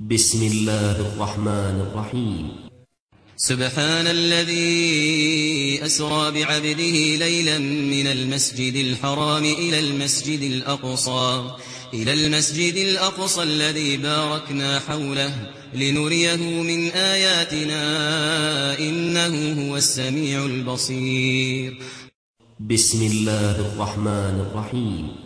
بسم الله الرحمن الرحيم سبحان الذي أسرى بعبده ليلا من المسجد الحرام إلى المسجد الأقصى إلى المسجد الأقصى الذي باركنا حوله لنريه من آياتنا إنه هو السميع البصير. بسم الله الرحمن الرحيم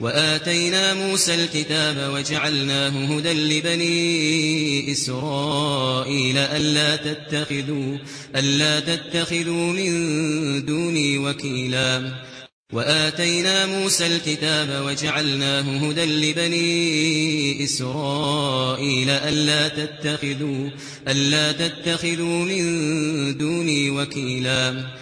وآتينا موسى الكتاب وجعلناه هدى لبني إسرائيل ألا تتخذوا ألا تتخذوا من دوني وكيلا. وآتينا موسى الكتاب وجعلناه هدى لبني إسرائيل ألا تتخذوا ألا تتخذوا من دوني وكيلا.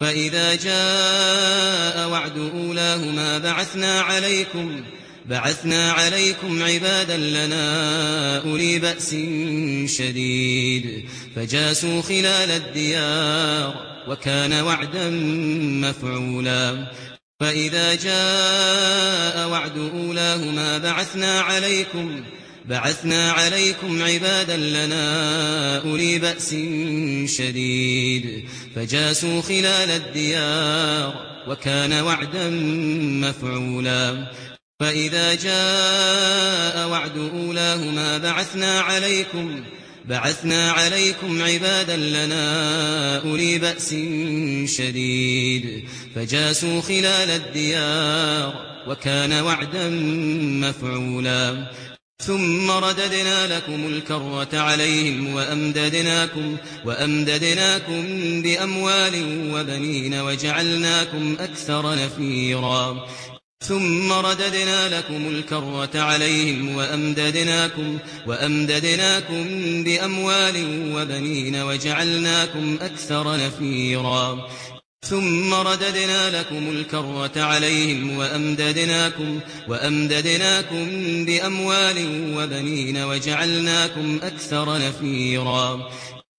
فإذا جاء وعد أولاهما بعثنا عليكم بعثنا عليكم عبادا لنا أولي بأس شديد فجاسوا خلال الديار وكان وعدا مفعولا فإذا جاء وعد أولاهما بعثنا عليكم بعثنا عليكم عبادا لنا أولي بأس شديد فجاسوا خلال الديار وكان وعدا مفعولا فإذا جاء وعد أولاهما بعثنا عليكم بعثنا عليكم عبادا لنا أولي بأس شديد فجاسوا خلال الديار وكان وعدا مفعولا ثم رددنا لكم الكرة عليهم وأمددناكم, وأمددناكم بأموال وبنين وجعلناكم أكثر نفيرا. ثم رددنا لكم الكرة عليهم وأمددناكم, وأمددناكم بأموال وبنين وجعلناكم أكثر نفيرا. ثم رددنا لكم الكرة عليهم وأمددناكم, وأمددناكم بأموال وبنين وجعلناكم أكثر نفيرا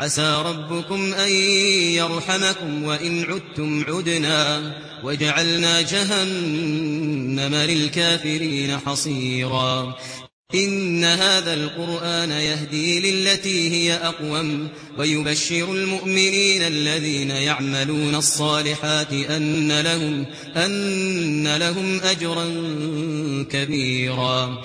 عسى ربكم أن يرحمكم وإن عدتم عدنا وجعلنا جهنم للكافرين حصيرا. إن هذا القرآن يهدي للتي هي أقوم ويبشر المؤمنين الذين يعملون الصالحات أن لهم, أن لهم أجرا كبيرا.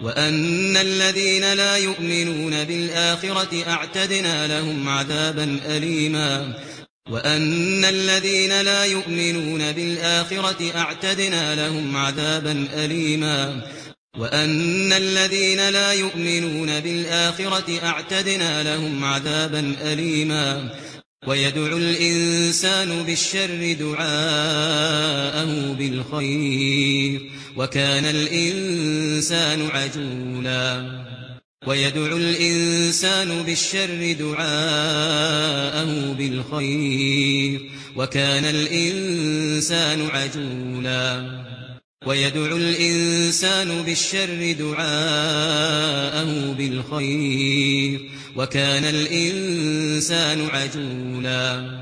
وان الذين لا يؤمنون بالاخره اعتدنا لهم عذابا اليما وان الذين لا يؤمنون بالاخره اعتدنا لهم عذابا اليما وان الذين لا يؤمنون بالاخره اعتدنا لهم عذابا اليما ويدعو الانسان بالشر دعاءه بالخير وكان الإنسان عجولا. ويدعو الإنسان بالشر دعاءه بالخير. وكان الإنسان عجولا. ويدعو الإنسان بالشر دعاءه بالخير. وكان الإنسان عجولا.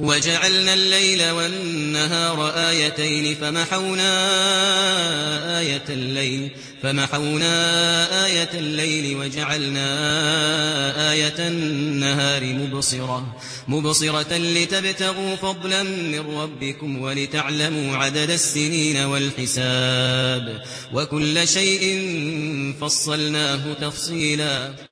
وجعلنا الليل والنهار آيتين فمحونا آية الليل فمحونا آية الليل وجعلنا آية النهار مبصرة مبصرة لتبتغوا فضلا من ربكم ولتعلموا عدد السنين والحساب وكل شيء فصلناه تفصيلا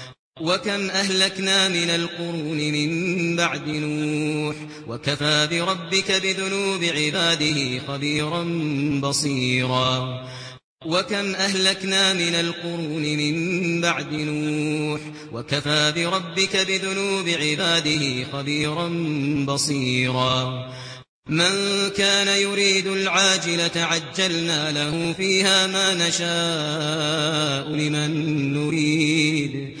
وكم اهلكنا من القرون من بعد نوح وكفى بربك بذنوب عباده خبيرا بصيرا. وكم اهلكنا من القرون من بعد نوح وكفى بربك بذنوب عباده خبيرا بصيرا. من كان يريد العاجلة عجلنا له فيها ما نشاء لمن نريد.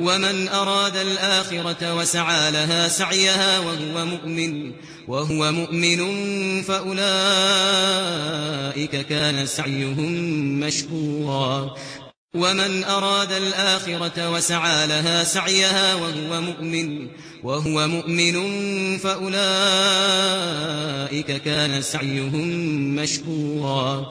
ومن أراد الآخرة وسعى لها سعيها وهو مؤمن وهو مؤمن فأولئك كان سعيهم مشكورا. ومن أراد الآخرة وسعى لها سعيها وهو مؤمن وهو مؤمن فأولئك كان سعيهم مشكورا.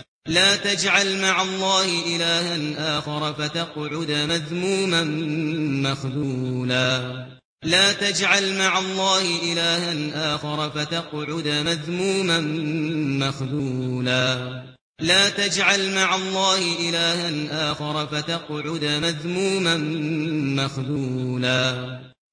لا تجعل مع الله إلها آخر فتقعد مذموما مخذولا. لا تجعل مع الله إلها آخر فتقعد مذموما مخذولا. لا تجعل مع الله إلها آخر فتقعد مذموما مخذولا.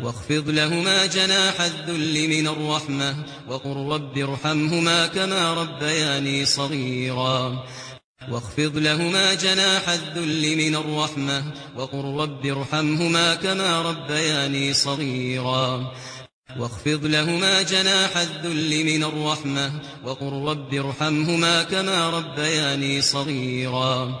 واخفض لهما جناح الذل من الرحمة وقل رب ارحمهما كما ربياني صغيرا. واخفض لهما جناح الذل من الرحمة وقل رب ارحمهما كما ربياني صغيرا. واخفض لهما جناح الذل من الرحمة وقل رب ارحمهما كما ربياني صغيرا.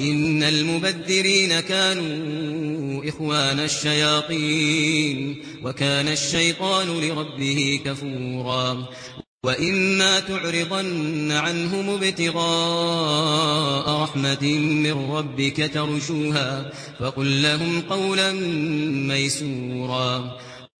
إن المبذرين كانوا إخوان الشياطين وكان الشيطان لربه كفورا. وإما تعرضن عنهم ابتغاء رحمة من ربك ترجوها فقل لهم قولا ميسورا.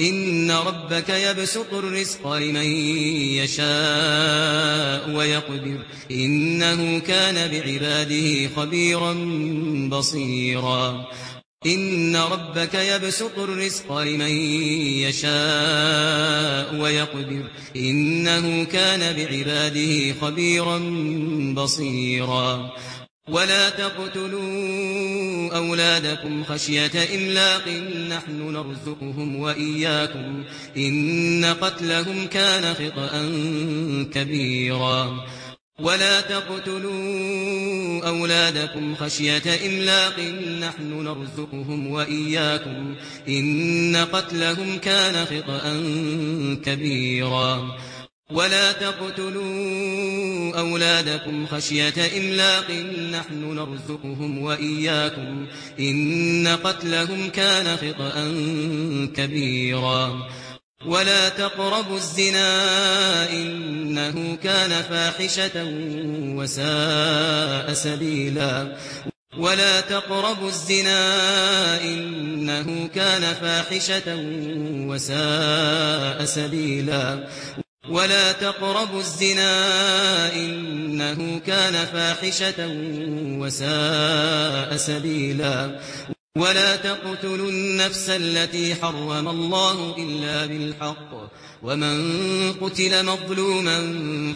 إن ربك يبسط الرزق لمن يشاء ويقدر. إنه كان بعباده خبيرا بصيرا. إن ربك يبسط الرزق لمن يشاء ويقدر. إنه كان بعباده خبيرا بصيرا. ولا تقتلوا أولادكم خشية إملاق نحن نرزقهم وإياكم إن قتلهم كان خطأ كبيرا ولا تقتلوا أولادكم خشية إملاق نحن نرزقهم وإياكم إن قتلهم كان خطأ كبيرا ولا تقتلوا أولادكم خشية إملاق نحن نرزقهم وإياكم إن قتلهم كان خطأ كبيرا ولا تقربوا الزنا إنه كان فاحشة وساء سبيلا ولا تقربوا الزنا إنه كان فاحشة وساء سبيلا ولا تقربوا الزنا انه كان فاحشة وساء سبيلا ولا تقتلوا النفس التي حرم الله الا بالحق ومن قتل مظلوما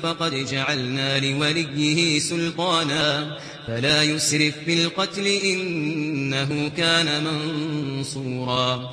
فقد جعلنا لوليه سلطانا فلا يسرف في القتل انه كان منصورا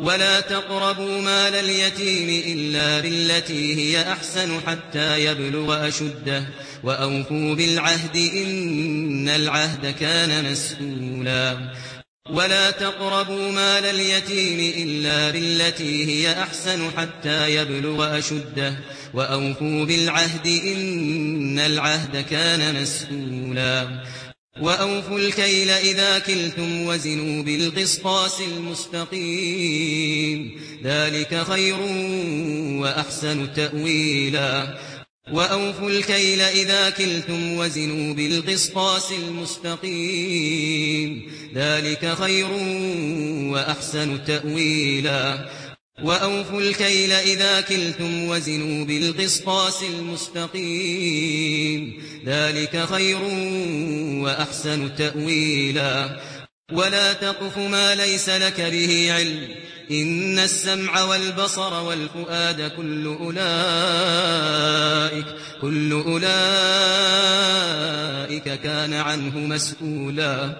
ولا تقربوا مال اليتيم إلا بالتي هي أحسن حتى يبلغ أشده وأوفوا بالعهد إن العهد كان مسؤولا. ولا تقربوا مال اليتيم إلا بالتي هي أحسن حتى يبلغ أشده وأوفوا بالعهد إن العهد كان مسؤولا. وأوفوا الكيل إذا كلتم وزنوا بالقسطاس المستقيم ذلك خير وأحسن تأويلا وأوفوا الكيل إذا كلتم وزنوا بالقسطاس المستقيم ذلك خير وأحسن تأويلا وأوفوا الكيل إذا كلتم وزنوا بالقسطاس المستقيم ذلك خير وأحسن تأويلا. ولا تقف ما ليس لك به علم. إن السمع والبصر والفؤاد كل أولئك, كل أولئك كان عنه مسؤولا.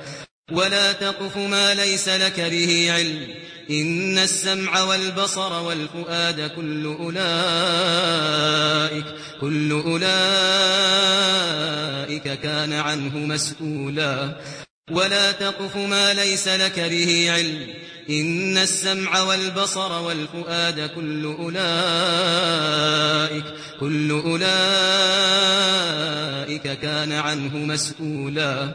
ولا تقف ما ليس لك به علم. إن السمع والبصر والفؤاد كل أولئك كل أولئك كان عنه مسؤولا. ولا تقف ما ليس لك به علم. إن السمع والبصر والفؤاد كل أولئك كل أولئك كان عنه مسؤولا.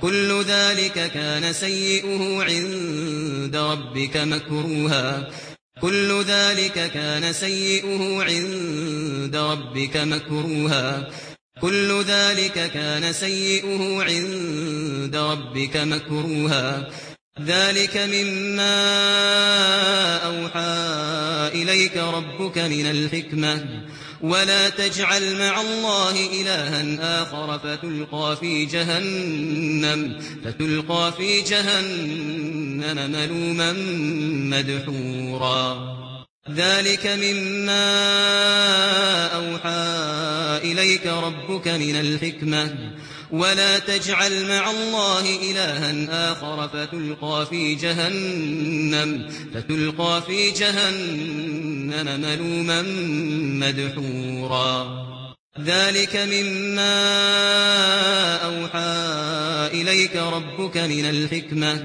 كل ذلك كان سيئه عند ربك مكروها. كل ذلك كان سيئه عند ربك مكروها. كل ذلك كان سيئه عند ربك مكروها. ذلك مما أوحى إليك ربك من الحكمة. ولا تجعل مع الله إلها آخر فتلقى في جهنم فتلقى في جهنم ملوما مدحورا. ذلك مما أوحى إليك ربك من الحكمة. ولا تجعل مع الله إلها آخر فتلقى في جهنم فتلقى في جهنم ملوما مدحورا. ذلك مما أوحى إليك ربك من الحكمة.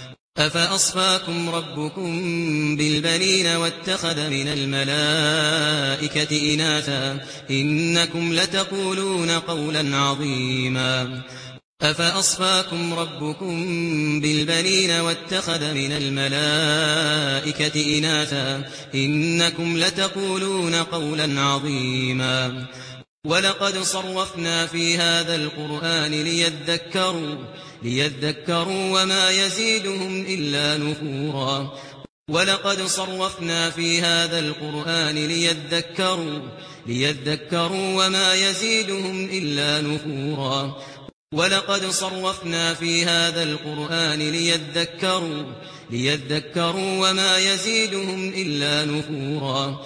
أفأصفاكم ربكم بالبنين واتخذ من الملائكة إناثا إنكم لتقولون قولا عظيما أفأصفاكم ربكم بالبنين واتخذ من الملائكة إناثا إنكم لتقولون قولا عظيما ولقد صرفنا في هذا القرآن ليذكروا ليذكروا وما يزيدهم إلا نفورا. ولقد صرفنا في هذا القرآن ليذكروا, ليذكروا وما يزيدهم إلا نفورا. ولقد صرفنا في هذا القرآن ليذكروا, ليذكروا وما يزيدهم إلا نفورا.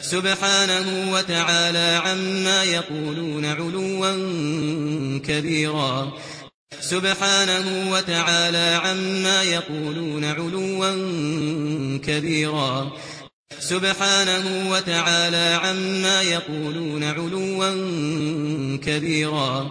سبحانه وتعالى عما يقولون علوا كبيرا. سبحانه وتعالى عما يقولون علوا كبيرا. سبحانه وتعالى عما يقولون علوا كبيرا.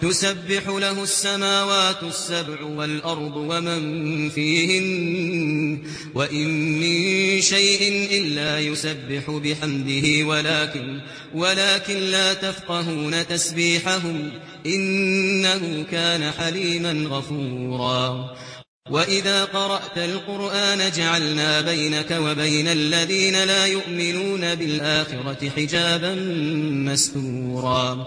تسبح له السماوات السبع والأرض ومن فيهن وإن من شيء إلا يسبح بحمده ولكن, ولكن لا تفقهون تسبيحهم إنه كان حليما غفورا وَإِذَا قَرَأْتَ الْقُرْآنَ جَعَلْنَا بَيْنَكَ وَبَيْنَ الَّذِينَ لَا يُؤْمِنُونَ بِالْآخِرَةِ حِجَابًا مَّسْتُورًا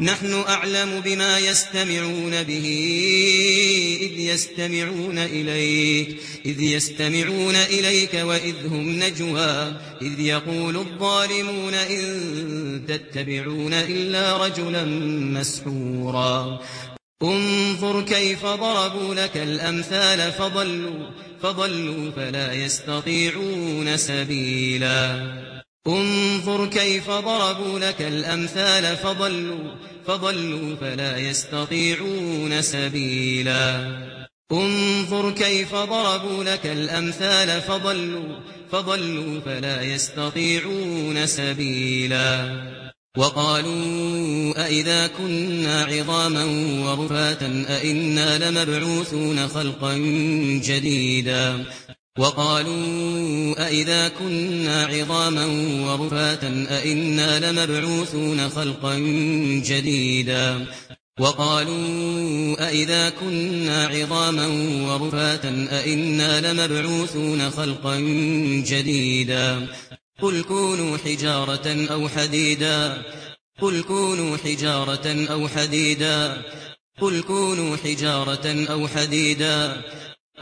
نحن أعلم بما يستمعون به إذ يستمعون إليك إذ يستمعون إليك وإذ هم نجوى إذ يقول الظالمون إن تتبعون إلا رجلا مسحورا. انظر كيف ضربوا لك الأمثال فضلوا, فضلوا فلا يستطيعون سبيلا. انظر كيف ضربوا لك الأمثال فضلوا, فضلوا فلا يستطيعون سبيلا. انظر كيف ضربوا لك الأمثال فضلوا, فضلوا فلا يستطيعون سبيلا. وقالوا اذا كنا عظاما ورفاتا أنا لمبعوثون خلقا جديدا. وقالوا اذا كنا عظاما ورفاتا أئنا لمبعوثون خلقا جديدا وقالوا اذا كنا عظاما ورفاتا أئنا لمبعوثون خلقا جديدا قل كونوا حجارة أو حديدا قل كونوا حجارة أو حديدا قل كونوا حجارة أو حديدا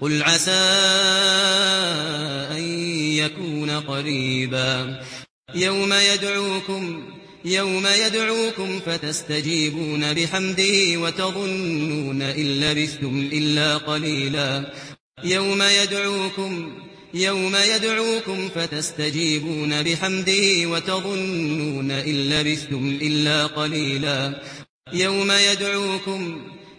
قل عسى أن يكون قريبا. يوم يدعوكم يوم يدعوكم فتستجيبون بحمده وتظنون إن لبثتم إلا قليلا. يوم يدعوكم يوم يدعوكم فتستجيبون بحمده وتظنون إن لبثتم إلا قليلا. يوم يدعوكم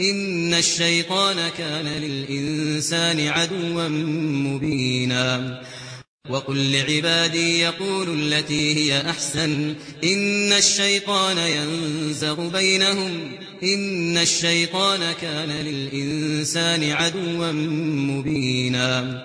إن الشيطان كان للإنسان عدوا مبينا. وقل لعبادي يقول التي هي أحسن. إن الشيطان ينزغ بينهم. إن الشيطان كان للإنسان عدوا مبينا.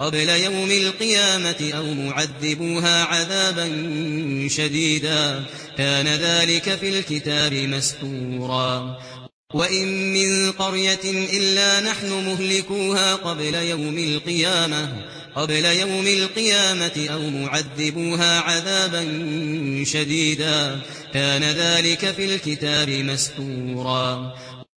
قبل يوم القيامة أو معذبوها عذابا شديدا. كان ذلك في الكتاب مستورا. وإن من قرية إلا نحن مهلكوها قبل يوم القيامة. قبل يوم القيامة أو معذبوها عذابا شديدا. كان ذلك في الكتاب مستورا.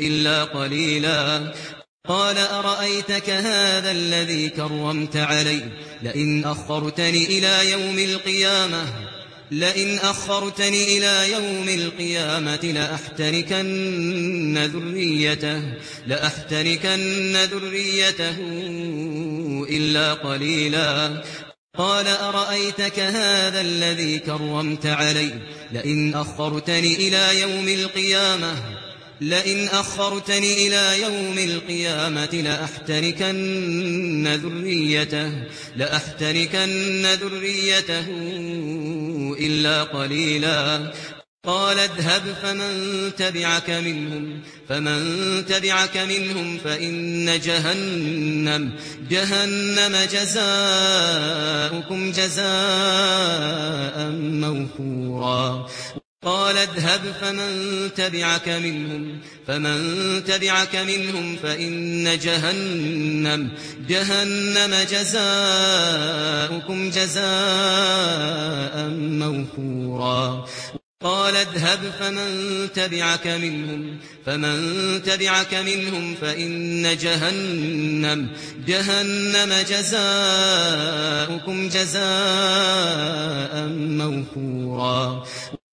إلا قليلا. قال أرأيتك هذا الذي كرمت عليه لئن أخرتني إلى يوم القيامة لئن أخرتني إلى يوم القيامة لأحتركن ذريته لأحتركن ذريته إلا قليلا. قال أرأيتك هذا الذي كرمت عليه لئن أخرتني إلى يوم القيامة لئن أخرتني إلى يوم القيامة لأحتركن ذريته, لأحتركن ذريته إلا قليلا. قال اذهب فمن تبعك منهم فمن تبعك منهم فإن جهنم جهنم جزاؤكم جزاء موفورا. قال اذهب فمن تبعك منهم فمن تبعك منهم فإن جهنم جهنم جزاؤكم جزاء موفورا. قال اذهب فمن تبعك منهم فمن تبعك منهم فإن جهنم جهنم جزاؤكم جزاء موفورا.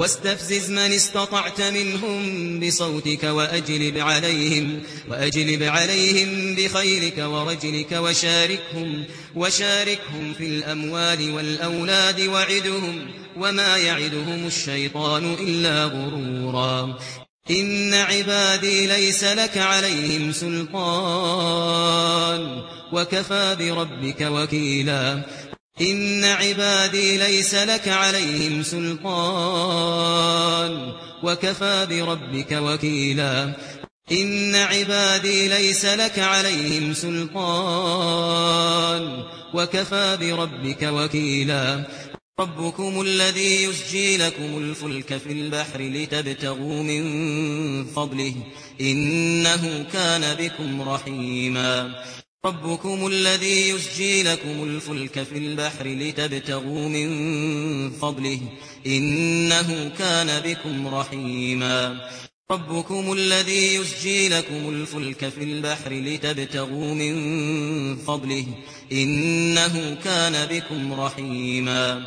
واستفزز من استطعت منهم بصوتك وأجلب عليهم وأجلب عليهم بخيلك ورجلك وشاركهم وشاركهم في الأموال والأولاد وعدهم وما يعدهم الشيطان إلا غرورا. إن عبادي ليس لك عليهم سلطان وكفى بربك وكيلا. ان عبادي ليس لك عليهم سلطان وكفى بربك وكيلا ان عبادي ليس لك عليهم سلطان وكفى بربك وكيلا ربكم الذي يسجي لكم الفلك في البحر لتبتغوا من فضله انه كان بكم رحيما ربكم الذي يسجي لكم الفلك في البحر لتبتغوا من فضله إنه كان بكم رحيما. ربكم الذي يسجي لكم الفلك في البحر لتبتغوا من فضله إنه كان بكم رحيما.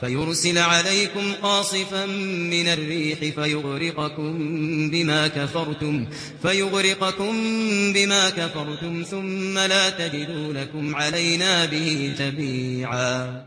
فيرسل عليكم قاصفا من الريح فيغرقكم بما كفرتم فيغرقكم بما كفرتم ثم لا تجدوا لكم علينا به تبيعا.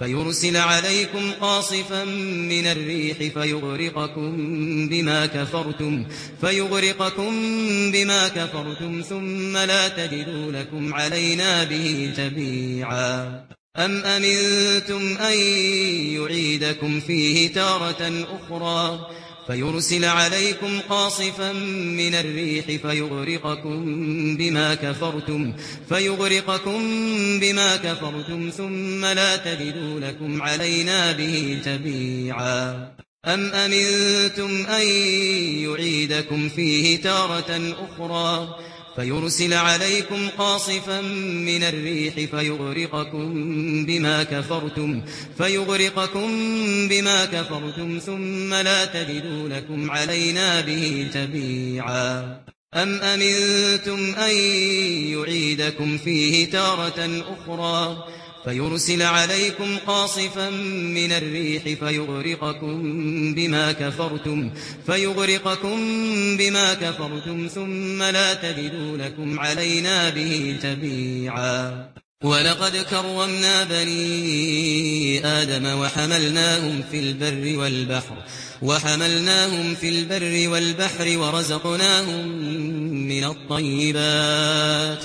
فيرسل عليكم قاصفا من الريح فيغرقكم بما كفرتم فيغرقكم بما كفرتم ثم لا تجدوا لكم علينا به تبيعا أم أمنتم أن يعيدكم فيه تارة أخرى؟ فيرسل عليكم قاصفا من الريح فيغرقكم بما كفرتم فيغرقكم بما كفرتم ثم لا تجدوا لكم علينا به تبيعا. أم أمنتم أن يعيدكم فيه تارة أخرى؟ فيرسل عليكم قاصفا من الريح فيغرقكم بما كفرتم فيغرقكم بما كفرتم ثم لا تجدوا لكم علينا به تبيعا. أم أمنتم أن يعيدكم فيه تارة أخرى؟ فيرسل عليكم قاصفا من الريح فيغرقكم بما كفرتم فيغرقكم بما كفرتم ثم لا تجدوا لكم علينا به تبيعا. ولقد كرمنا بني آدم وحملناهم في البر والبحر وحملناهم في البر والبحر ورزقناهم من الطيبات.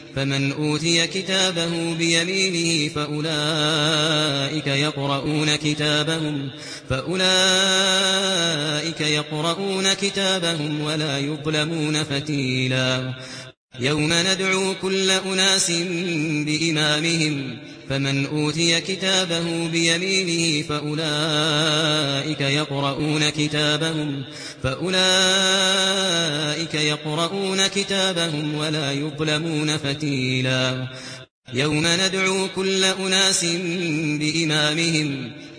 فمن أوتي كتابه بيمينه فأولئك يقرؤون كتابهم فأولئك يقرؤون كتابهم ولا يظلمون فتيلا. يوم ندعو كل أناس بإمامهم فمن أوتي كتابه بيمينه فأولئك يقرؤون كتابهم فأولئك يقرؤون كتابهم ولا يظلمون فتيلا يوم ندعو كل أناس بإمامهم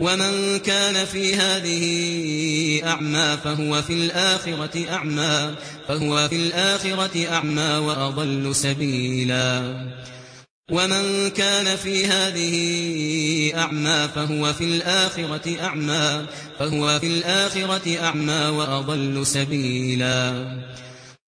ومن كان في هذه اعمى فهو في الاخره اعمى فهو في الاخره اعمى واضل سبيلا. ومن كان في هذه اعمى فهو في الاخره اعمى فهو في الاخره اعمى واضل سبيلا.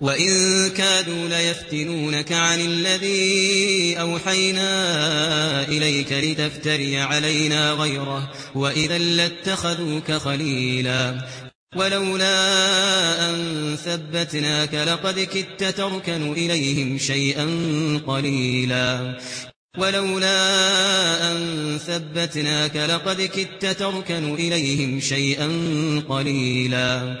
وَإِن كَادُوا لَيَفْتِنُونَكَ عَنِ الَّذِي أَوْحَيْنَا إِلَيْكَ لِتَفْتَرِيَ عَلَيْنَا غَيْرَهُ وَإِذًا لَّاتَّخَذُوكَ خَلِيلًا ولولا أن ثبتناك لقد كدت تركن إليهم شيئا قليلا ولولا ان ثبتناك لقد كدت تركن اليهم شيئا قليلا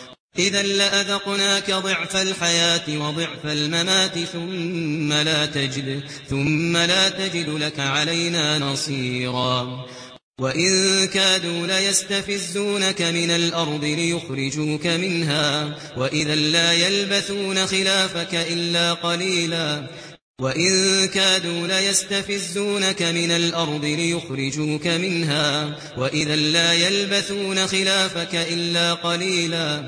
إذا لأذقناك ضعف الحياة وضعف الممات ثم لا تجد ثم لا تجد لك علينا نصيرا. وإن كادوا ليستفزونك من الأرض ليخرجوك منها وإذا لا يلبثون خلافك إلا قليلا. وَإِن كَادُوا لَيَسْتَفِزُّونَكَ مِنَ الْأَرْضِ لِيُخْرِجُوكَ مِنْهَا وَإِذًا لَّا يَلْبَثُونَ خِلَافَكَ إِلَّا قَلِيلًا.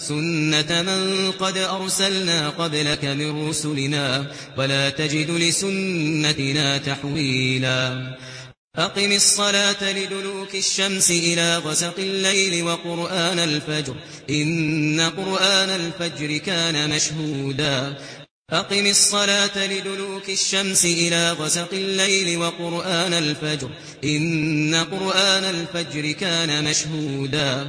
سُنَّةَ مَن قَدْ أَرْسَلْنَا قَبْلَكَ مِن رُّسُلِنَا وَلَا تَجِدُ لِسُنَّتِنَا تَحْوِيلًا. أَقِمِ الصَّلَاةَ لِدُلُوكِ الشَّمْسِ إِلَى غَسَقِ اللَّيْلِ وَقُرْآنَ الْفَجْرِ. إِنَّ قُرْآنَ الْفَجْرِ كَانَ مَشْهُودًا. أقم الصلاة لدلوك الشمس إلى غسق الليل وقرآن الفجر. إن قرآن الفجر كان مشهودا.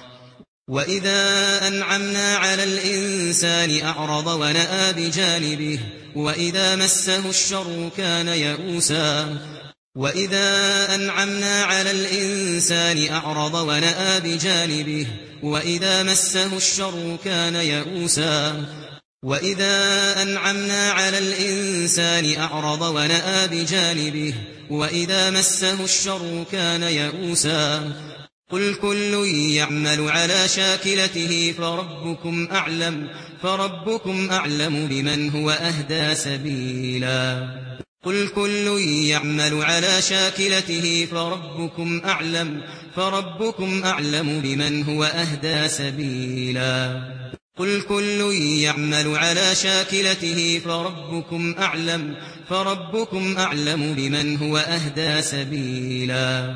وَإِذَا أَنْعَمْنَا عَلَى الْإِنْسَانِ أَعْرَضَ وَنَأَى بِجَانِبِهِ وَإِذَا مَسَّهُ الشَّرُّ كَانَ يَئُوسًا وَإِذَا أَنْعَمْنَا عَلَى الْإِنْسَانِ أَعْرَضَ وَنَأَى بِجَانِبِهِ وَإِذَا مَسَّهُ الشَّرُّ كَانَ يَئُوسًا وَإِذَا أَنْعَمْنَا عَلَى الْإِنْسَانِ أَعْرَضَ وَنَأَى بِجَانِبِهِ وَإِذَا مَسَّهُ الشَّرُّ كَانَ يَئُوسًا قل كل يعمل على شاكلته فربكم أعلم فربكم أعلم بمن هو أهدى سبيلا. قل كل يعمل على شاكلته فربكم أعلم فربكم أعلم بمن هو أهدى سبيلا. قل كل يعمل على شاكلته فربكم أعلم فربكم أعلم بمن هو أهدى سبيلا.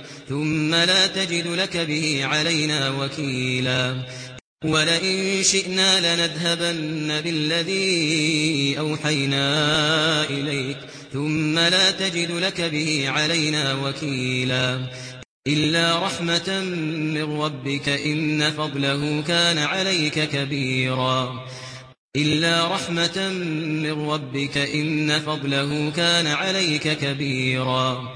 ثم لا تجد لك به علينا وكيلا. ولئن شئنا لنذهبن بالذي أوحينا إليك. ثم لا تجد لك به علينا وكيلا. إلا رحمة من ربك إن فضله كان عليك كبيرا. إلا رحمة من ربك إن فضله كان عليك كبيرا.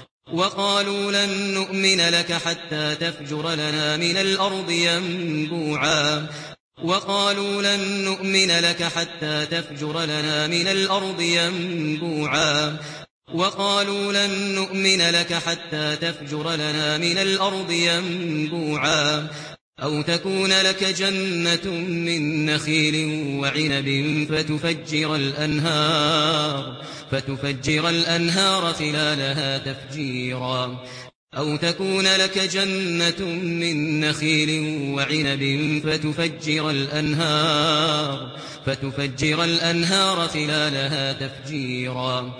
وقالوا لن نؤمن لك حتى تفجر لنا من الأرض ينبوعا. وقالوا لن نؤمن لك حتى تفجر لنا من الأرض ينبوعا. وقالوا لن نؤمن لك حتى تفجر لنا من الأرض ينبوعا. أو تكون لك جنة من نخيل وعنب فتفجر الأنهار فتفجر الأنهار خلالها تفجيرا. أو تكون لك جنة من نخيل وعنب فتفجر الأنهار فتفجر الأنهار خلالها تفجيرا.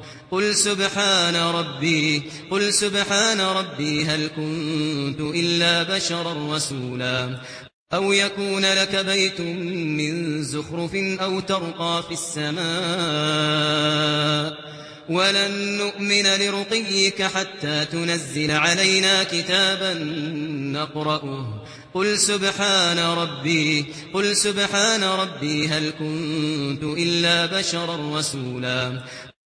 قل سبحان ربي قل سبحان ربي هل كنت الا بشرا رسولا؟ أو يكون لك بيت من زخرف أو ترقى في السماء ولن نؤمن لرقيك حتى تنزل علينا كتابا نقرأه. قل سبحان ربي قل سبحان ربي هل كنت الا بشرا رسولا؟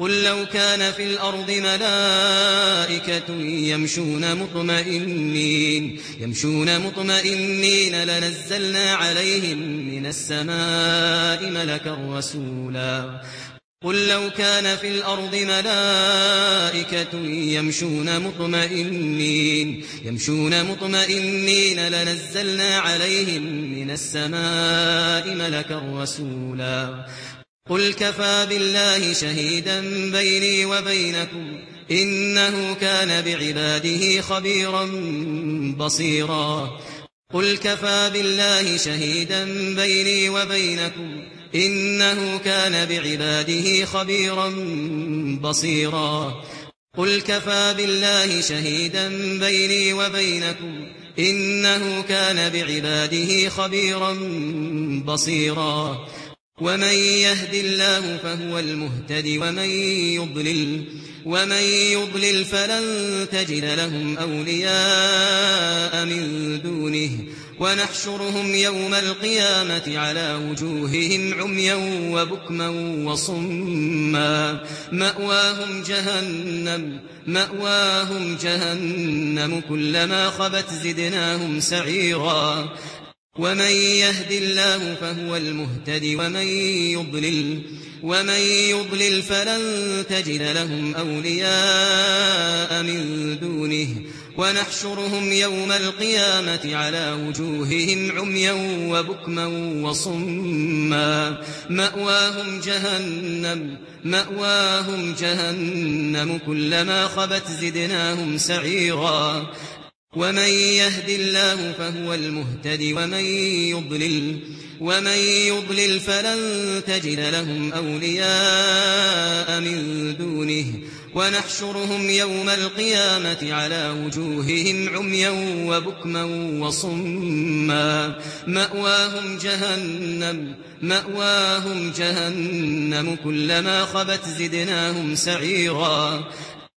قل لو كان في الأرض ملائكة يمشون مطمئنين يمشون مطمئنين لنزلنا عليهم من السماء ملكا رسولا. قل لو كان في الأرض ملائكة يمشون مطمئنين يمشون مطمئنين لنزلنا عليهم من السماء ملكا رسولا. قل كفى بالله شهيدا بيني وبينكم إنه كان بعباده خبيرا بصيرا. قل كفى بالله شهيدا بيني وبينكم إنه كان بعباده خبيرا بصيرا. قل كفى بالله شهيدا بيني وبينكم إنه كان بعباده خبيرا بصيرا. ومن يهد الله فهو المهتدي ومن يضلل ومن يضلل فلن تجد لهم أولياء من دونه ونحشرهم يوم القيامة على وجوههم عميا وبكما وصما مأواهم جهنم مأواهم جهنم كلما خبت زدناهم سعيرا ومن يهد الله فهو المهتد ومن يضلل ومن يضلل فلن تجد لهم أولياء من دونه ونحشرهم يوم القيامة على وجوههم عميا وبكما وصما مأواهم جهنم مأواهم جهنم كلما خبت زدناهم سعيرا ومن يهد الله فهو المهتدي ومن يضلل ومن يضلل فلن تجد لهم أولياء من دونه ونحشرهم يوم القيامة على وجوههم عميا وبكما وصما مأواهم جهنم مأواهم جهنم كلما خبت زدناهم سعيرا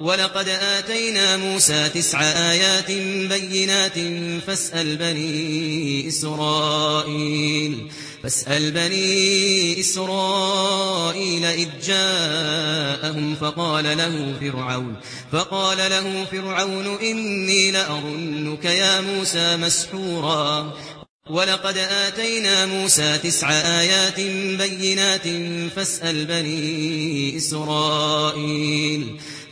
ولقد آتينا موسى تسع آيات بينات فاسأل بني إسرائيل فاسأل بني إسرائيل إذ جاءهم فقال له فرعون فقال له فرعون إني لأظنك يا موسى مسحورا. ولقد آتينا موسى تسع آيات بينات فاسأل بني إسرائيل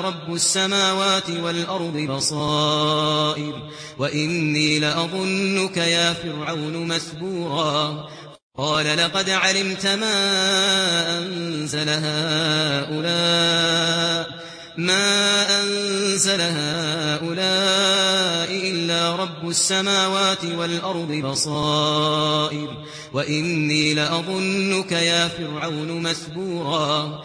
رَبُّ السَّمَاوَاتِ وَالْأَرْضِ بَصَائِرَ وَإِنِّي لَأَظُنُّكَ يَا فِرْعَوْنُ مَثْبُورًا. قال لقد علمت ما أنزل هؤلاء ما أنزل هؤلاء إلا رب السماوات والأرض بصائر وإني لأظنك يا فرعون مثبورا.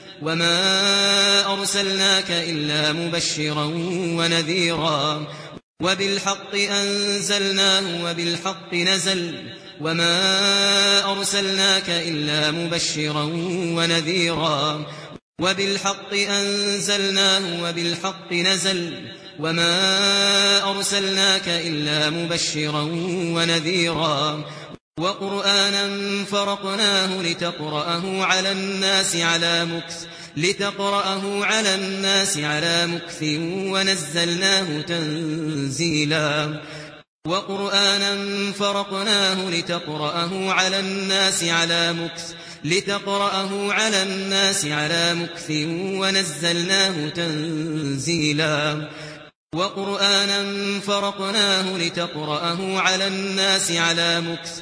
وما أرسلناك إلا مبشرا ونذيرا وبالحق أنزلناه وبالحق نزل وما أرسلناك إلا مبشرا ونذيرا وبالحق أنزلناه وبالحق نزل وما أرسلناك إلا مبشرا ونذيرا وقرآنا فرقناه لتقرأه على الناس على مكث لتقرأه على الناس على مكث ونزلناه تنزيلا. وقرآنا فرقناه لتقرأه على الناس على مكث لتقرأه على الناس على مكث ونزلناه تنزيلا. وقرآنا فرقناه لتقرأه على الناس على مكث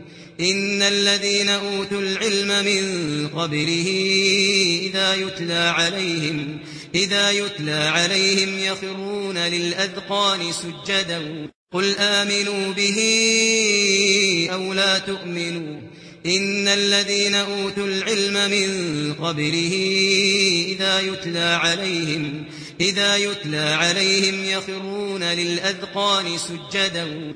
إن الذين أوتوا العلم من قبله إذا يتلى عليهم إذا يتلى عليهم يخرون للأذقان سجدا. قل آمنوا به أو لا تؤمنوا. إن الذين أوتوا العلم من قبله إذا يتلى عليهم إذا يتلى عليهم يخرون للأذقان سجدا.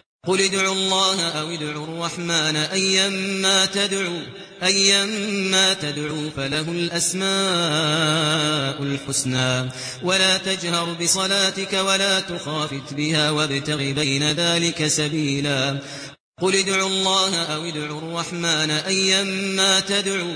قل ادعوا الله أو ادعوا الرحمن ايما تدعوا ايما تدعوا فله الاسماء الحسنى. ولا تجهر بصلاتك ولا تخافت بها وابتغ بين ذلك سبيلا. قل ادعوا الله أو ادعوا الرحمن ايما تدعوا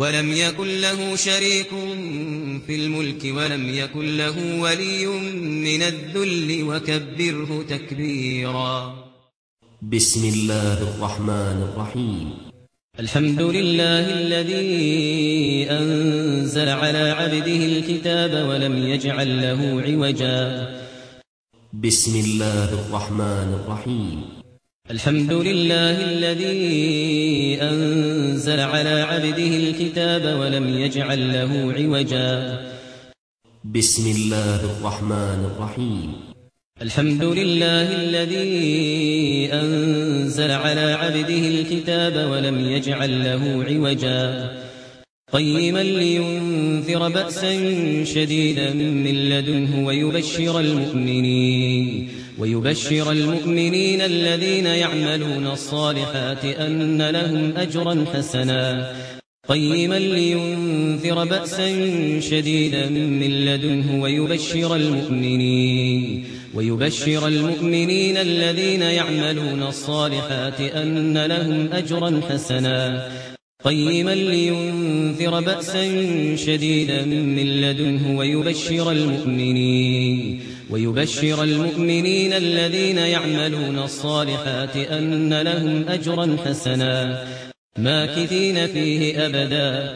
ولم يكن له شريك في الملك ولم يكن له ولي من الذل وكبره تكبيرا. بسم الله الرحمن الرحيم. الحمد لله الذي أنزل على عبده الكتاب ولم يجعل له عوجا. بسم الله الرحمن الرحيم. الحمد لله الذي أنزل على عبده الكتاب ولم يجعل له عوجا. بسم الله الرحمن الرحيم. الحمد لله الذي أنزل على عبده الكتاب ولم يجعل له عوجا. قيما لينثر بأسا شديدا من لدنه ويبشر المؤمنين. ويبشر المؤمنين الذين يعملون الصالحات أن لهم أجرا حسنا. قيما لينثر بأسا شديدا من لدنه ويبشر المؤمنين. ويبشر المؤمنين الذين يعملون الصالحات أن لهم أجرا حسنا. قيما لينذر بأسا شديدا من لدنه ويبشر المؤمنين ويبشر المؤمنين الذين يعملون الصالحات أن لهم أجرا حسنا ماكثين فيه أبدا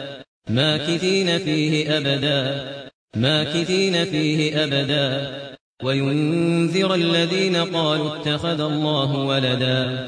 ماكثين فيه أبدا ماكثين فيه أبدا وينذر الذين قالوا اتخذ الله ولدا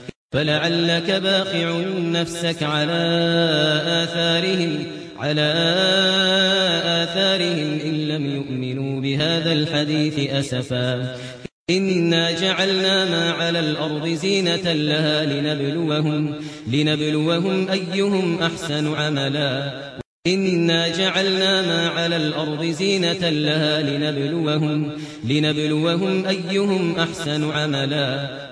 فلعلك باخع نفسك على آثارهم على آثارهم إن لم يؤمنوا بهذا الحديث أسفا. إنا جعلنا ما على الأرض زينة لها لنبلوهم, لنبلوهم أيهم أحسن عملا. إنا جعلنا ما على الأرض زينة لها لنبلوهم, لنبلوهم أيهم أحسن عملا.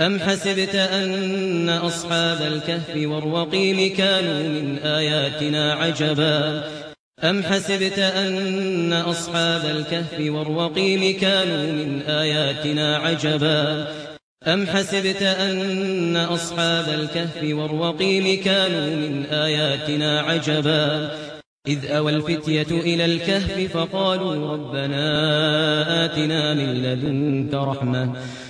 أم حسبت أن أصحاب الكهف والرقيم كانوا من آياتنا عجبا؟ أم حسبت أن أصحاب الكهف والرقيم كانوا من آياتنا عجبا؟ أم حسبت أن أصحاب الكهف والرقيم كانوا من آياتنا عجبا؟ إذ أوى الفتية إلى الكهف فقالوا ربنا آتنا من لدنك رحمة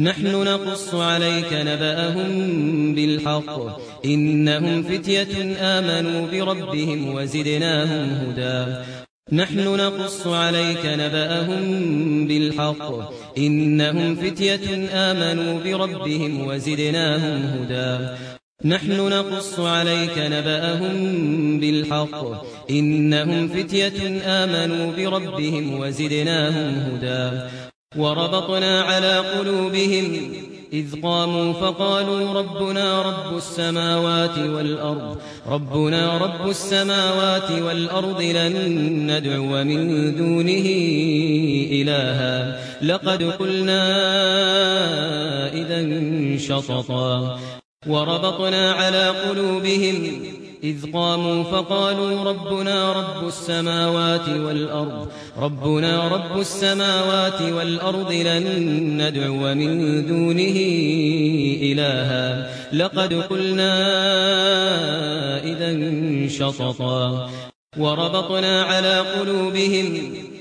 نحن نقص عليك نبأهم بالحق. إنهم فتية آمنوا بربهم وزدناهم هدى. نحن نقص عليك نبأهم بالحق. إنهم فتية آمنوا بربهم وزدناهم هدى. نحن نقص عليك نبأهم بالحق. إنهم فتية آمنوا بربهم وزدناهم هدى. وربطنا على قلوبهم إذ قاموا فقالوا ربنا رب السماوات والأرض ربنا رب السماوات والأرض لن ندعو من دونه إلها لقد قلنا إذا شططا. وربطنا على قلوبهم إذ قاموا فقالوا ربنا رب السماوات والأرض ربنا رب السماوات والأرض لن ندعو من دونه إلها. لقد قلنا إذا شططا. وربطنا على قلوبهم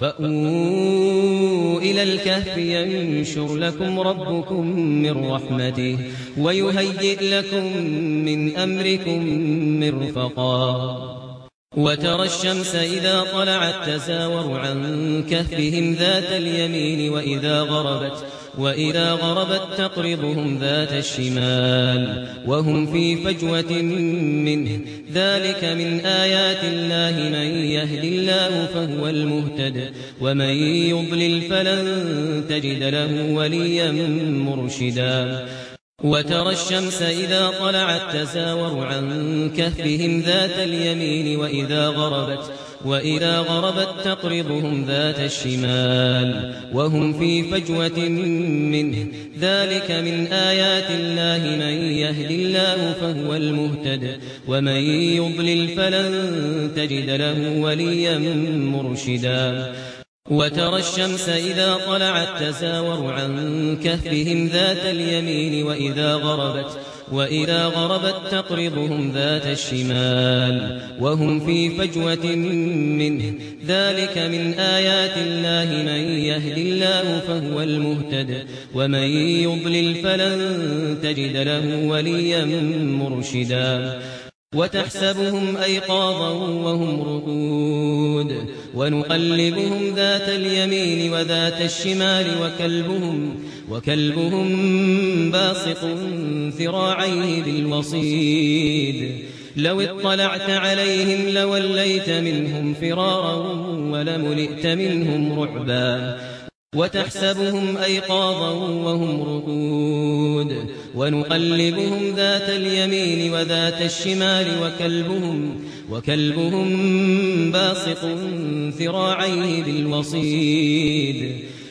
فأووا إلى الكهف ينشر لكم ربكم من رحمته ويهيئ لكم من أمركم مرفقا وترى الشمس إذا طلعت تساور عن كهفهم ذات اليمين وإذا غربت وإذا غربت تقرضهم ذات الشمال وهم في فجوة منه ذلك من آيات الله من يهد الله فهو المهتد ومن يضلل فلن تجد له وليا مرشدا وترى الشمس إذا طلعت تساور عن كهفهم ذات اليمين وإذا غربت وإذا غربت تقرضهم ذات الشمال وهم في فجوة منه ذلك من آيات الله من يهد الله فهو المهتد ومن يضلل فلن تجد له وليا مرشدا وترى الشمس إذا طلعت تساور عن كهفهم ذات اليمين وإذا غربت وإذا غربت تقرضهم ذات الشمال وهم في فجوة منه ذلك من آيات الله من يهدي الله فهو المهتد ومن يضلل فلن تجد له وليا مرشدا وتحسبهم أيقاظا وهم رقود ونقلبهم ذات اليمين وذات الشمال وكلبهم وكلبهم باسط ذراعيه بالوصيد. لو اطلعت عليهم لوليت منهم فرارا ولملئت منهم رعبا. وتحسبهم أيقاظا وهم رقود. ونقلبهم ذات اليمين وذات الشمال وكلبهم, وكلبهم باسق ذراعيه بالوصيد.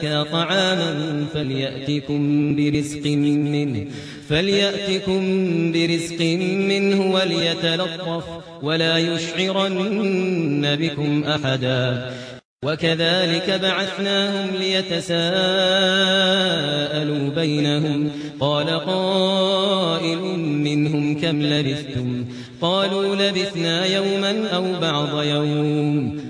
أزكى طعاما فليأتكم برزق منه فليأتكم برزق منه وليتلطف ولا يشعرن بكم أحدا. وكذلك بعثناهم ليتساءلوا بينهم قال قائل منهم كم لبثتم؟ قالوا لبثنا يوما أو بعض يوم.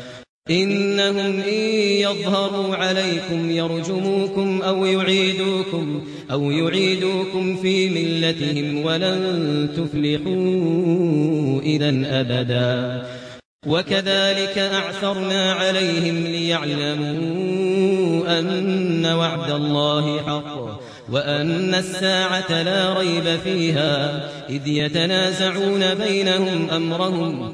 إنهم إن يظهروا عليكم يرجموكم أو يعيدوكم أو يعيدوكم في ملتهم ولن تفلحوا اذا أبدا. وكذلك أعثرنا عليهم ليعلموا أن وعد الله حق وأن الساعة لا ريب فيها إذ يتنازعون بينهم أمرهم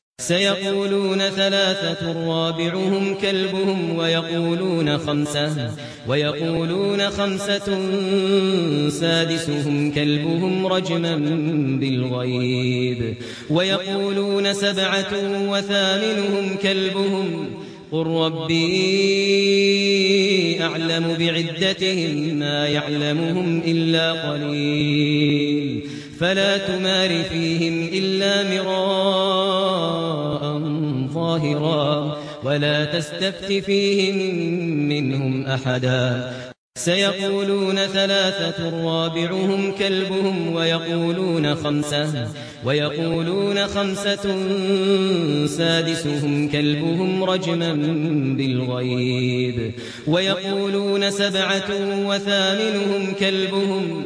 سيقولون ثلاثة رابعهم كلبهم ويقولون خمسة ويقولون خمسة سادسهم كلبهم رجما بالغيب ويقولون سبعة وثامنهم كلبهم قل ربي أعلم بعدتهم ما يعلمهم إلا قليل فلا تمار فيهم إلا مِرَاءً ظاهرا ولا تستفت فيهم منهم أحدا. سيقولون ثلاثة رابعهم كلبهم ويقولون خمسة ويقولون خمسة سادسهم كلبهم رجما بالغيب ويقولون سبعة وثامنهم كلبهم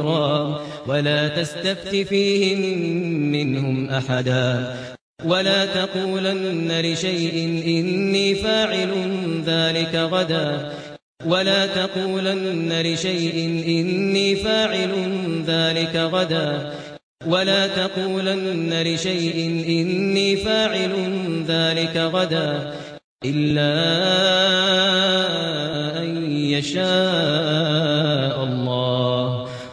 خيرا ولا تستفت فيهم منهم أحدا ولا تقولن لشيء إني فاعل ذلك غدا ولا تقولن لشيء إني فاعل ذلك غدا ولا تقولن لشيء إني فاعل ذلك غدا إلا أن يشاء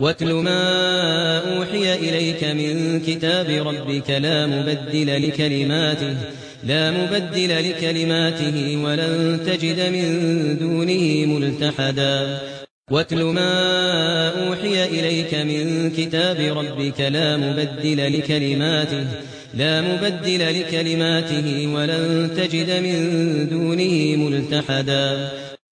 واتل ما أوحي إليك من كتاب ربك لا مبدل لكلماته لا مبدل لكلماته ولن تجد من دونه ملتحدا. واتل ما أوحي إليك من كتاب ربك لا مبدل لكلماته لا مبدل لكلماته ولن تجد من دونه ملتحدا.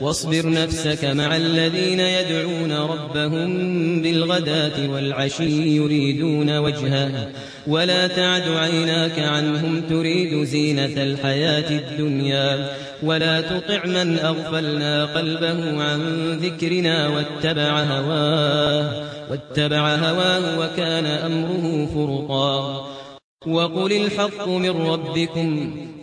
واصبر نفسك مع الذين يدعون ربهم بالغداة والعشي يريدون وجهه ولا تعد عيناك عنهم تريد زينة الحياة الدنيا ولا تطع من أغفلنا قلبه عن ذكرنا واتبع هواه, واتبع هواه وكان أمره فرقا. وقل الحق من ربكم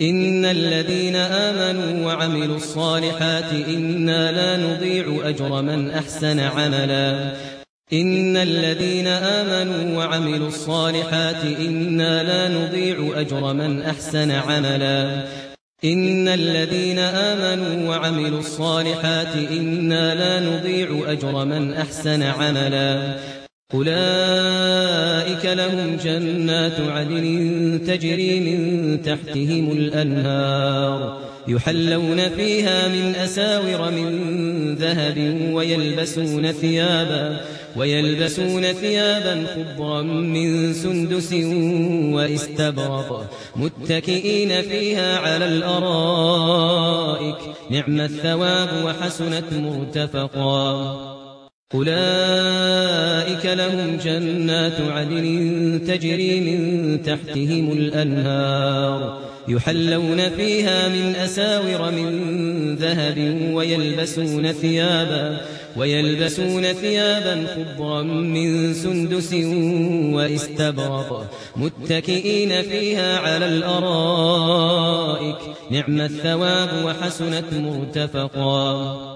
إن الذين آمنوا وعملوا الصالحات إنا لا نضيع أجر من أحسن عملا. إن الذين آمنوا وعملوا الصالحات إنا لا نضيع أجر من أحسن عملا. إن الذين آمنوا وعملوا الصالحات إنا لا نضيع أجر من أحسن عملا. أولئك لهم جنات عدن تجري من تحتهم الأنهار يحلون فيها من أساور من ذهب ويلبسون ثيابا ويلبسون ثيابا خضرا من سندس وإستبرق متكئين فيها على الأرائك نعم الثواب وحسنت مرتفقا أولئك لهم جنات عدن تجري من تحتهم الأنهار يحلون فيها من أساور من ذهب ويلبسون ثيابا ويلبسون ثيابا خضرا من سندس وإستبرق متكئين فيها على الأرائك نعم الثواب وحسنت مرتفقا.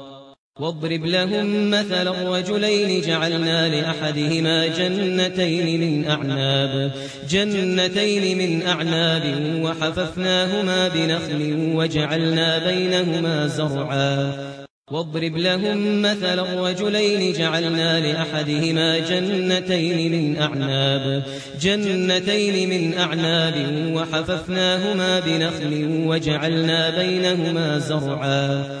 واضرب لهم مثلا رجلين جعلنا لأحدهما جنتين من أعناب جنتين من أعناب وحففناهما بنخل وجعلنا بينهما زرعا. واضرب لهم مثلا رجلين جعلنا لأحدهما جنتين من أعناب جنتين من أعناب وحففناهما بنخل وجعلنا بينهما زرعا.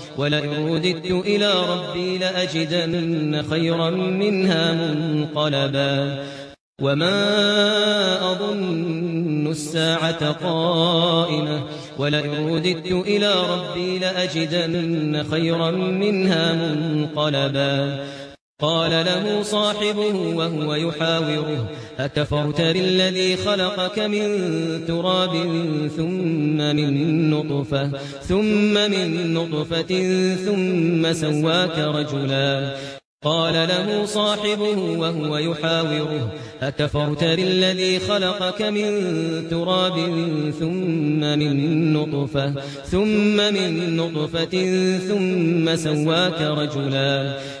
ولئن رددت إلى ربي لأجدن خيرا منها منقلبا. وما أظن الساعة قائمة. ولئن رددت إلى ربي لأجدن خيرا منها منقلبا. قال له صاحبه وهو يحاوره أتفرت بالذي خلقك من تراب ثم من نطفة ثم من نطفة ثم سواك رجلا. قال له صاحبه وهو يحاوره أتفرت بالذي خلقك من تراب ثم من نطفة ثم من نطفة ثم سواك رجلا.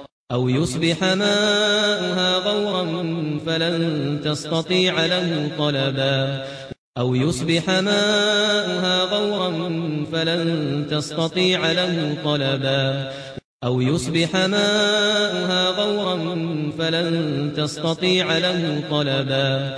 أو يصبح ماؤها غورا فلن تستطيع له طلبا. أو يصبح ماؤها غورا فلن تستطيع له طلبا. أو يصبح ماؤها غورا فلن تستطيع له طلبا.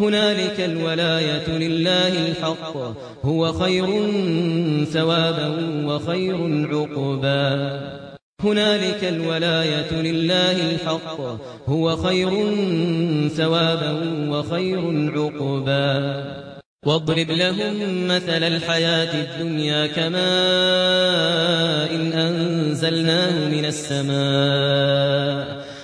هنالك الولاية لله الحق. هو خير ثوابا وخير عقبا. هنالك الولاية لله الحق. هو خير ثوابا وخير عقبا. واضرب لهم مثل الحياة الدنيا كما إن أنزلناه من السماء.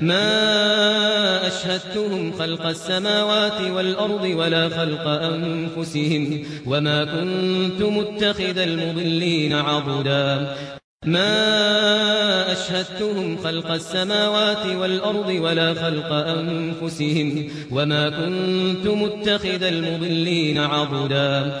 ما أشهدتهم خلق السماوات والأرض ولا خلق أنفسهم وما كنت متخذ المضلين عبدا ما أشهدتهم خلق السماوات والأرض ولا خلق أنفسهم وما كنت متخذ المضلين عبدا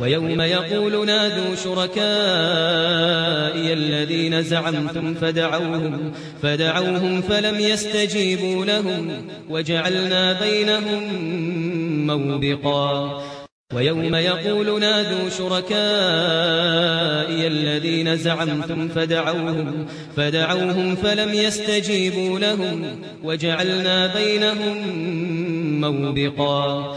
ويوم يقول نادوا شركائي الذين زعمتم فدعوهم فدعوهم فلم يستجيبوا لهم وجعلنا بينهم موبقا. ويوم يقول نادوا شركائي الذين زعمتم فدعوهم فدعوهم فلم يستجيبوا لهم وجعلنا بينهم موبقا.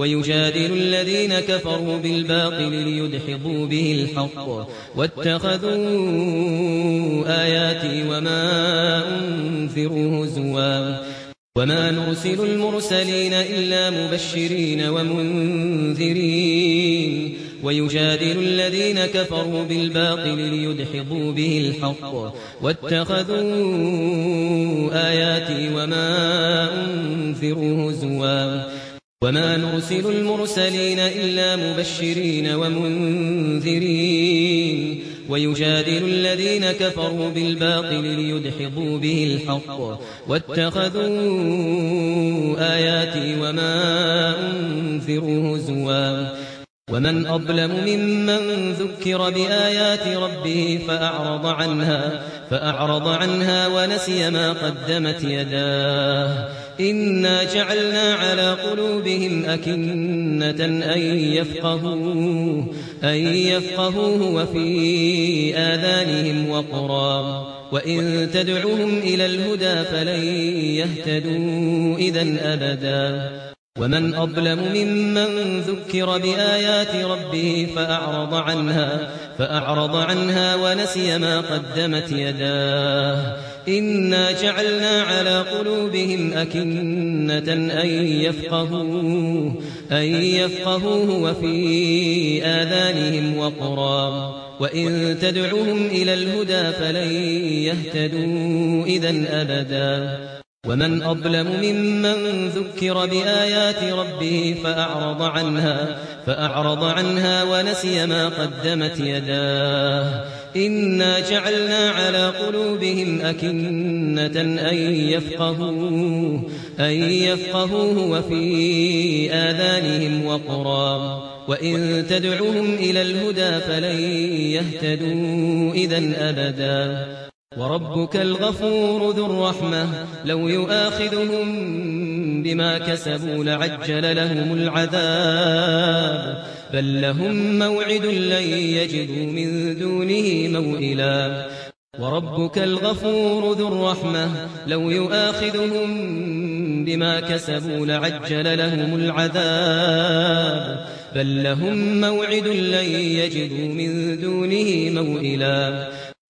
ويجادل الذين كفروا بالباطل ليدحضوا به الحق واتخذوا آياتي وما أنفروا هزوا وما نرسل المرسلين إلا مبشرين ومنذرين ويجادل الذين كفروا بالباطل ليدحضوا به الحق واتخذوا آياتي وما أنفروا هزوا وما نرسل المرسلين إلا مبشرين ومنذرين ويجادل الذين كفروا بالباطل ليدحضوا به الحق واتخذوا آياتي وما أنفروا هزوا ومن أظلم ممن ذكر بآيات ربه فأعرض عنها, فأعرض عنها ونسي ما قدمت يداه إنا جعلنا على قلوبهم أكنة أن يفقهوه, أن يفقهوه وفي آذانهم وقرا وإن تدعوهم إلى الهدى فلن يهتدوا إذا أبدا ومن أظلم ممن ذكر بآيات ربه فأعرض عنها, فأعرض عنها ونسي ما قدمت يداه إنا جعلنا على قلوبهم أكنة أن يفقهوه, أن يفقهوه وفي آذانهم وقرا. وإن تدعوهم إلى الهدى فلن يهتدوا إذا أبدا. ومن أظلم ممن ذكر بآيات ربه فأعرض عنها, فأعرض عنها ونسي ما قدمت يداه. إنا جعلنا على قلوبهم أكنة أن يفقهوه, أن يفقهوه وفي آذانهم وقرا. وإن تدعوهم إلى الهدى فلن يهتدوا إذا أبدا. وربك الغفور ذو الرحمة. لو يؤاخذهم بما كسبوا لعجل لهم العذاب. بل لهم موعد لن يجدوا من دونه موئلا. وربك الغفور ذو الرحمة. لو يؤاخذهم بما كسبوا لعجل لهم العذاب. بل لهم موعد لن يجدوا من دونه موئلا.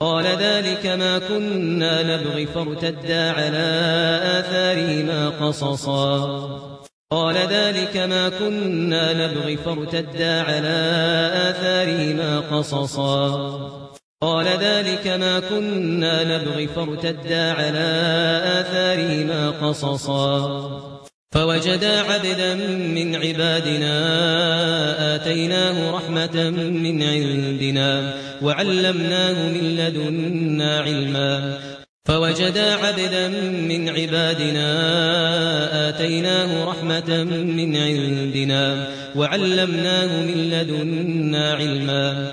قال ذلك ما كنا نبغي فارتدا على آثارهما قصصا. قال ذلك ما كنا نبغي فارتدا على آثارهما قصصا. قال ذلك ما كنا نبغي فارتدا على آثارهما قصصا. فوجدا عبدا من عبادنا آتيناه رحمة من عندنا وعلمناه من لدنا علما. فوجدا عبدا من عبادنا آتيناه رحمة من عندنا وعلمناه من لدنا علما.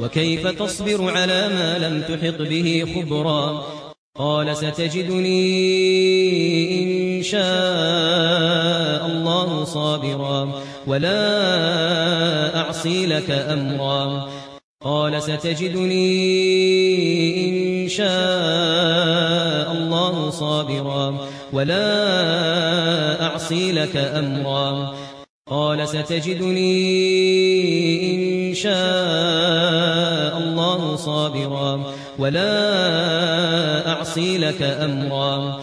وكيف تصبر على ما لم تحط به خبرا قال ستجدني إن شاء الله صابرا ولا أعصي لك أمرا قال ستجدني إن شاء الله صابرا ولا أعصي لك أمرا قال ستجدني شاء الله صابرا ولا أعصي لك أمرا.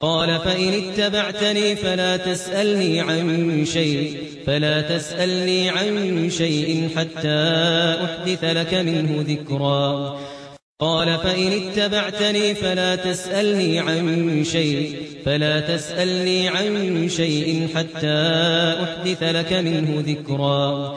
قال فإن اتبعتني فلا تسألني عن شيء فلا تسألني عن شيء حتى أحدث لك منه ذكرا. قال فإن اتبعتني فلا تسألني عن شيء فلا تسألني عن شيء حتى أحدث لك منه ذكرا.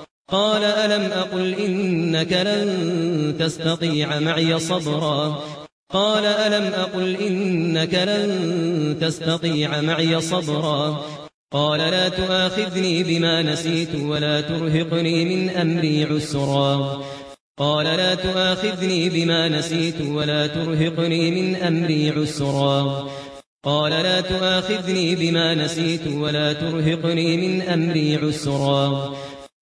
قال ألم أقل إنك لن تستطيع معي صبرا؟ قال ألم أقل إنك لن تستطيع معي صبرا؟ قال لا تؤاخذني بما نسيت ولا ترهقني من أمري عسرا؟ قال لا تؤاخذني بما نسيت ولا ترهقني من أمري عسرا؟ قال لا تؤاخذني بما نسيت ولا ترهقني من أمري عسرا؟